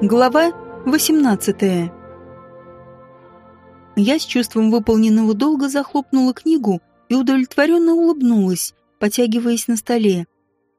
Глава 18 Я с чувством выполненного долга захлопнула книгу и удовлетворенно улыбнулась, потягиваясь на столе.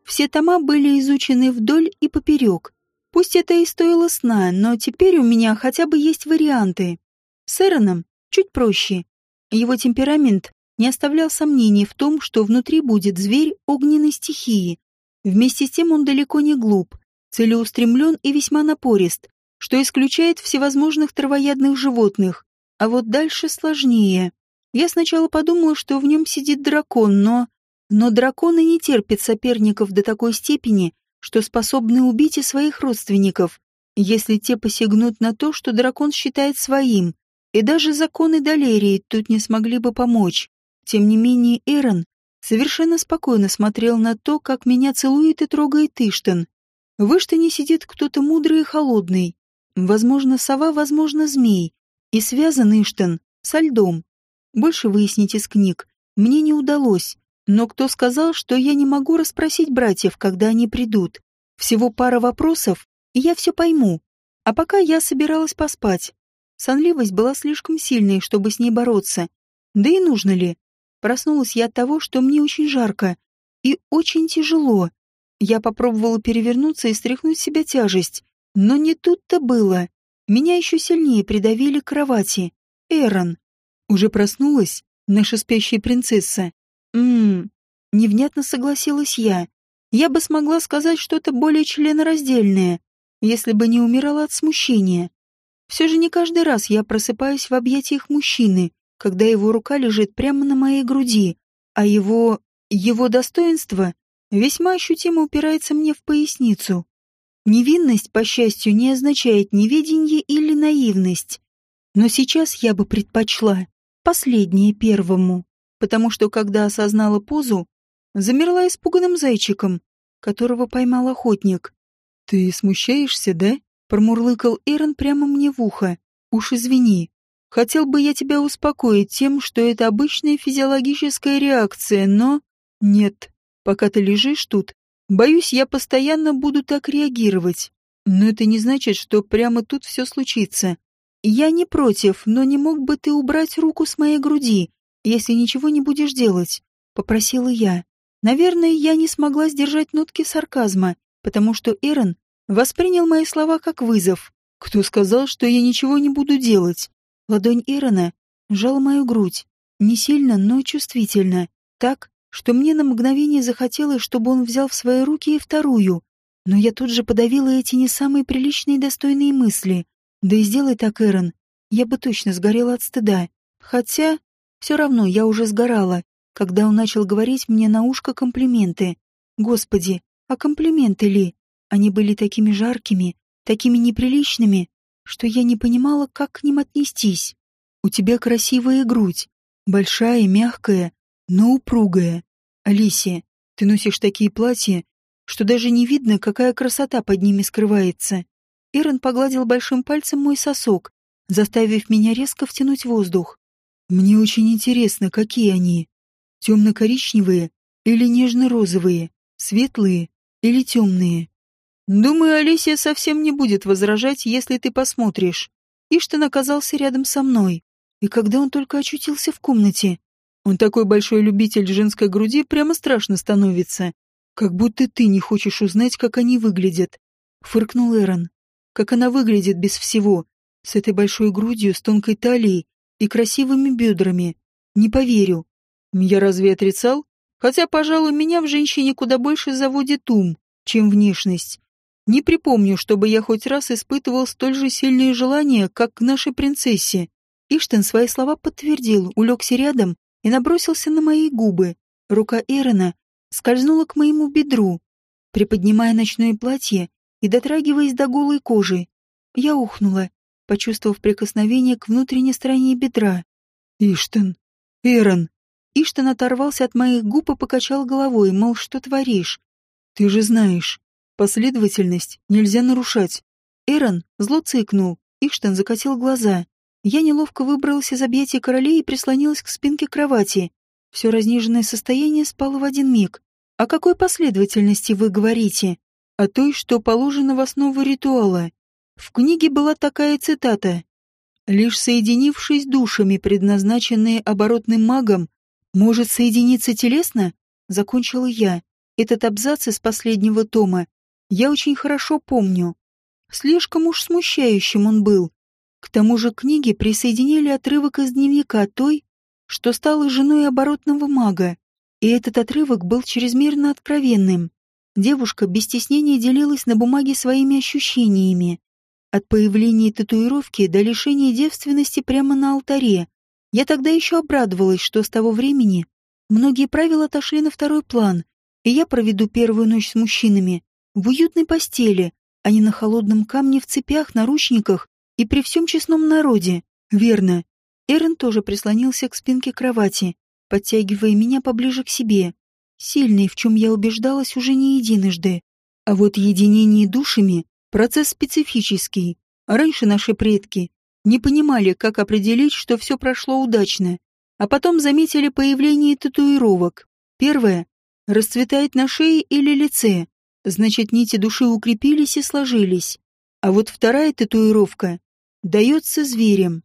Все тома были изучены вдоль и поперек. Пусть это и стоило сна, но теперь у меня хотя бы есть варианты. С Эроном чуть проще. Его темперамент не оставлял сомнений в том, что внутри будет зверь огненной стихии. Вместе с тем он далеко не глуп, целеустремлен и весьма напорист, что исключает всевозможных травоядных животных. А вот дальше сложнее. Я сначала подумала, что в нем сидит дракон, но... Но драконы не терпят соперников до такой степени, что способны убить и своих родственников, если те посягнут на то, что дракон считает своим. И даже законы Далерии тут не смогли бы помочь. Тем не менее, Эрон совершенно спокойно смотрел на то, как меня целует и трогает Иштен. В Иштене сидит кто-то мудрый и холодный. Возможно, сова, возможно, змей. И связан Иштен со льдом. Больше выяснить из книг мне не удалось. Но кто сказал, что я не могу расспросить братьев, когда они придут? Всего пара вопросов, и я все пойму. А пока я собиралась поспать. Сонливость была слишком сильной, чтобы с ней бороться. Да и нужно ли? Проснулась я от того, что мне очень жарко и очень тяжело. Я попробовала перевернуться и стряхнуть с себя тяжесть, но не тут-то было. Меня еще сильнее придавили к кровати. Эрон. Уже проснулась, наша спящая принцесса. Ммм, невнятно согласилась я. Я бы смогла сказать что-то более членораздельное, если бы не умирала от смущения. Все же не каждый раз я просыпаюсь в объятиях мужчины, когда его рука лежит прямо на моей груди, а его... его достоинство весьма ощутимо упирается мне в поясницу. Невинность, по счастью, не означает неведение или наивность. Но сейчас я бы предпочла последнее первому, потому что, когда осознала позу, замерла испуганным зайчиком, которого поймал охотник. «Ты смущаешься, да?» — промурлыкал Эрон прямо мне в ухо. «Уж извини. Хотел бы я тебя успокоить тем, что это обычная физиологическая реакция, но... Нет, пока ты лежишь тут, боюсь, я постоянно буду так реагировать. Но это не значит, что прямо тут все случится. Я не против, но не мог бы ты убрать руку с моей груди, если ничего не будешь делать?» — попросила я. Наверное, я не смогла сдержать нотки сарказма, потому что Эрон воспринял мои слова как вызов. Кто сказал, что я ничего не буду делать? Ладонь Ирона сжала мою грудь, не сильно, но чувствительно, так, что мне на мгновение захотелось, чтобы он взял в свои руки и вторую, но я тут же подавила эти не самые приличные и достойные мысли. Да и сделай так, Эрон, я бы точно сгорела от стыда. Хотя, все равно я уже сгорала, когда он начал говорить мне на ушко комплименты. Господи, а комплименты ли? Они были такими жаркими, такими неприличными, что я не понимала, как к ним отнестись. У тебя красивая грудь, большая, мягкая, но упругая. Алисия, ты носишь такие платья, что даже не видно, какая красота под ними скрывается. Ирон погладил большим пальцем мой сосок, заставив меня резко втянуть воздух. Мне очень интересно, какие они. Темно-коричневые или нежно-розовые, светлые или темные. Думаю, Алисия совсем не будет возражать, если ты посмотришь. Иштон оказался рядом со мной. И когда он только очутился в комнате, он такой большой любитель женской груди, прямо страшно становится. Как будто ты не хочешь узнать, как они выглядят. Фыркнул Эрон. Как она выглядит без всего. С этой большой грудью, с тонкой талией и красивыми бедрами. Не поверю. Я разве отрицал? Хотя, пожалуй, меня в женщине куда больше заводит ум, чем внешность. Не припомню, чтобы я хоть раз испытывал столь же сильные желания, как к нашей принцессе. Иштен свои слова подтвердил, улегся рядом и набросился на мои губы. Рука Эрона скользнула к моему бедру, приподнимая ночное платье и дотрагиваясь до голой кожи. Я ухнула, почувствовав прикосновение к внутренней стороне бедра. «Иштен! Эрон!» Иштен оторвался от моих губ и покачал головой, мол, что творишь? «Ты же знаешь, Последовательность нельзя нарушать. Эрон зло цыкнул, Иштен закатил глаза. Я неловко выбралась из объятия королей и прислонилась к спинке кровати. Все разниженное состояние спало в один миг. О какой последовательности вы говорите? О той, что положено в основу ритуала. В книге была такая цитата. «Лишь соединившись душами, предназначенные оборотным магом, может соединиться телесно?» Закончила я. Этот абзац из последнего тома я очень хорошо помню. Слишком уж смущающим он был. К тому же к книге присоединили отрывок из дневника той, что стала женой оборотного мага, и этот отрывок был чрезмерно откровенным. Девушка без стеснения делилась на бумаге своими ощущениями. От появления татуировки до лишения девственности прямо на алтаре. Я тогда еще обрадовалась, что с того времени многие правила отошли на второй план, и я проведу первую ночь с мужчинами в уютной постели, а не на холодном камне в цепях, наручниках и при всем честном народе. Верно. Эрен тоже прислонился к спинке кровати, подтягивая меня поближе к себе. Сильный, в чем я убеждалась уже не единожды. А вот единение душами — процесс специфический. Раньше наши предки не понимали, как определить, что все прошло удачно, а потом заметили появление татуировок. Первое — расцветает на шее или лице, значит, нити души укрепились и сложились. А вот вторая татуировка дается зверем.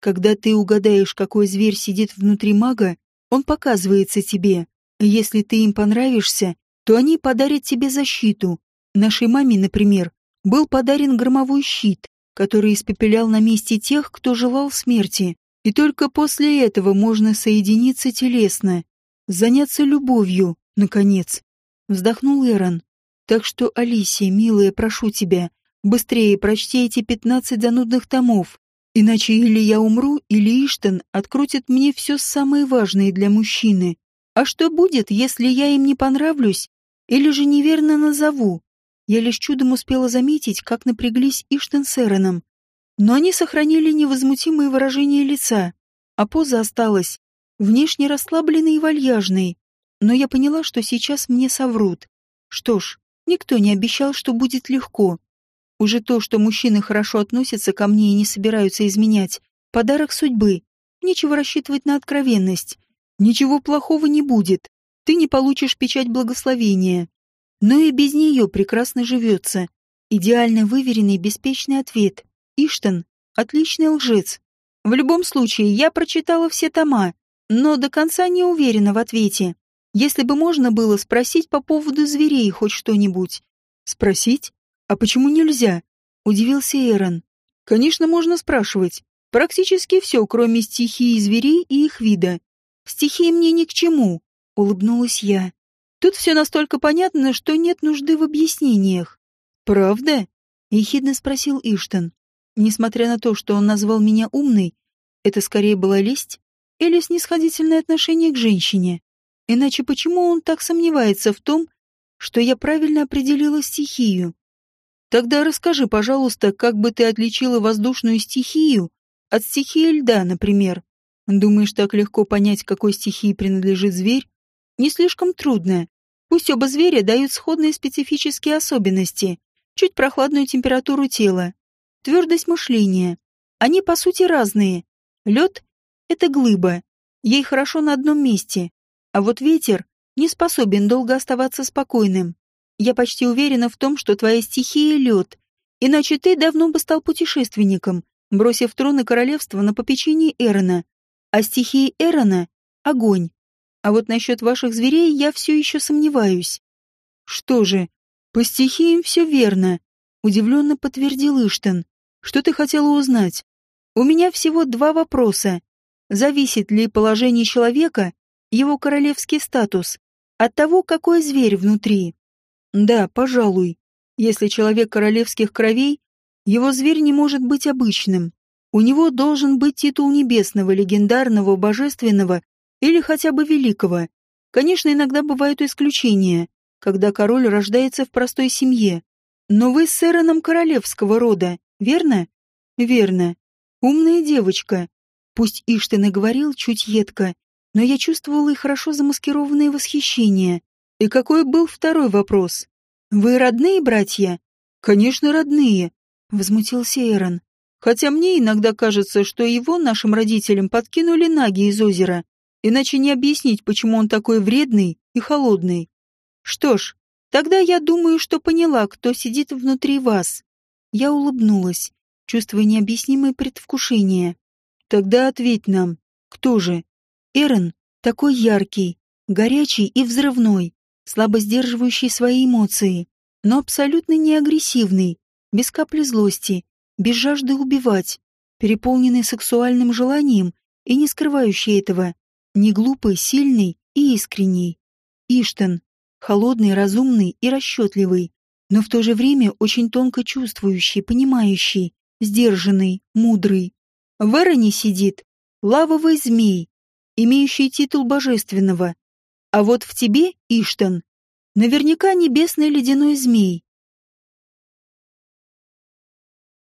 Когда ты угадаешь, какой зверь сидит внутри мага, он показывается тебе. Если ты им понравишься, то они подарят тебе защиту. Нашей маме, например, был подарен громовой щит, который испепелял на месте тех, кто желал смерти. И только после этого можно соединиться телесно, заняться любовью, наконец. Вздохнул Эрон. Так что, Алисия, милая, прошу тебя, Быстрее прочти эти пятнадцать занудных томов, иначе или я умру, или Иштен открутит мне все самое важное для мужчины. А что будет, если я им не понравлюсь, или же неверно назову? Я лишь чудом успела заметить, как напряглись Иштен с Эроном. Но они сохранили невозмутимое выражение лица, а поза осталась, внешне расслабленной и вальяжной. Но я поняла, что сейчас мне соврут. Что ж, никто не обещал, что будет легко. Уже то, что мужчины хорошо относятся ко мне и не собираются изменять, подарок судьбы. Нечего рассчитывать на откровенность. Ничего плохого не будет. Ты не получишь печать благословения. Но и без нее прекрасно живется. Идеально выверенный беспечный ответ. Иштан — отличный лжец. В любом случае, я прочитала все тома, но до конца не уверена в ответе. Если бы можно было спросить по поводу зверей хоть что-нибудь. Спросить? «А почему нельзя?» — удивился Эрон. «Конечно, можно спрашивать. Практически все, кроме стихии зверей и их вида. Стихии мне ни к чему», — улыбнулась я. «Тут все настолько понятно, что нет нужды в объяснениях». «Правда?» — ехидно спросил Иштон. Несмотря на то, что он назвал меня умной, это скорее была лесть или снисходительное отношение к женщине. Иначе почему он так сомневается в том, что я правильно определила стихию? Тогда расскажи, пожалуйста, как бы ты отличила воздушную стихию от стихии льда, например. Думаешь, так легко понять, какой стихии принадлежит зверь? Не слишком трудно. Пусть оба зверя дают сходные специфические особенности, чуть прохладную температуру тела, твердость мышления. Они, по сути, разные. Лед — это глыба, ей хорошо на одном месте, а вот ветер не способен долго оставаться спокойным. Я почти уверена в том, что твоя стихия — лед. Иначе ты давно бы стал путешественником, бросив трон и королевство на попечении Эрона. А стихия Эрона — огонь. А вот насчет ваших зверей я все еще сомневаюсь. Что же, по стихиям все верно, удивленно подтвердил Иштен. Что ты хотела узнать? У меня всего два вопроса. Зависит ли положение человека, его королевский статус, от того, какой зверь внутри? Да, пожалуй. Если человек королевских кровей, его зверь не может быть обычным. У него должен быть титул небесного, легендарного, божественного или хотя бы великого. Конечно, иногда бывают исключения, когда король рождается в простой семье. Но вы с Эроном королевского рода, верно? Верно. Умная девочка. Пусть Иштин и говорил чуть едко, но я чувствовала и хорошо замаскированное восхищение. И какой был второй вопрос? Вы родные братья? Конечно, родные, возмутился Эрон. Хотя мне иногда кажется, что его нашим родителям подкинули наги из озера. Иначе не объяснить, почему он такой вредный и холодный. Что ж, тогда я думаю, что поняла, кто сидит внутри вас. Я улыбнулась, чувствуя необъяснимое предвкушение. Тогда ответь нам, кто же? Эрен такой яркий, горячий и взрывной, слабо сдерживающий свои эмоции, но абсолютно не агрессивный, без капли злости, без жажды убивать, переполненный сексуальным желанием и не скрывающий этого, не глупый, сильный и искренний. Иштан, холодный, разумный и расчетливый, но в то же время очень тонко чувствующий, понимающий, сдержанный, мудрый. В Эроне сидит лавовый змей, имеющий титул божественного. А вот в тебе, Иштан, наверняка небесный ледяной змей,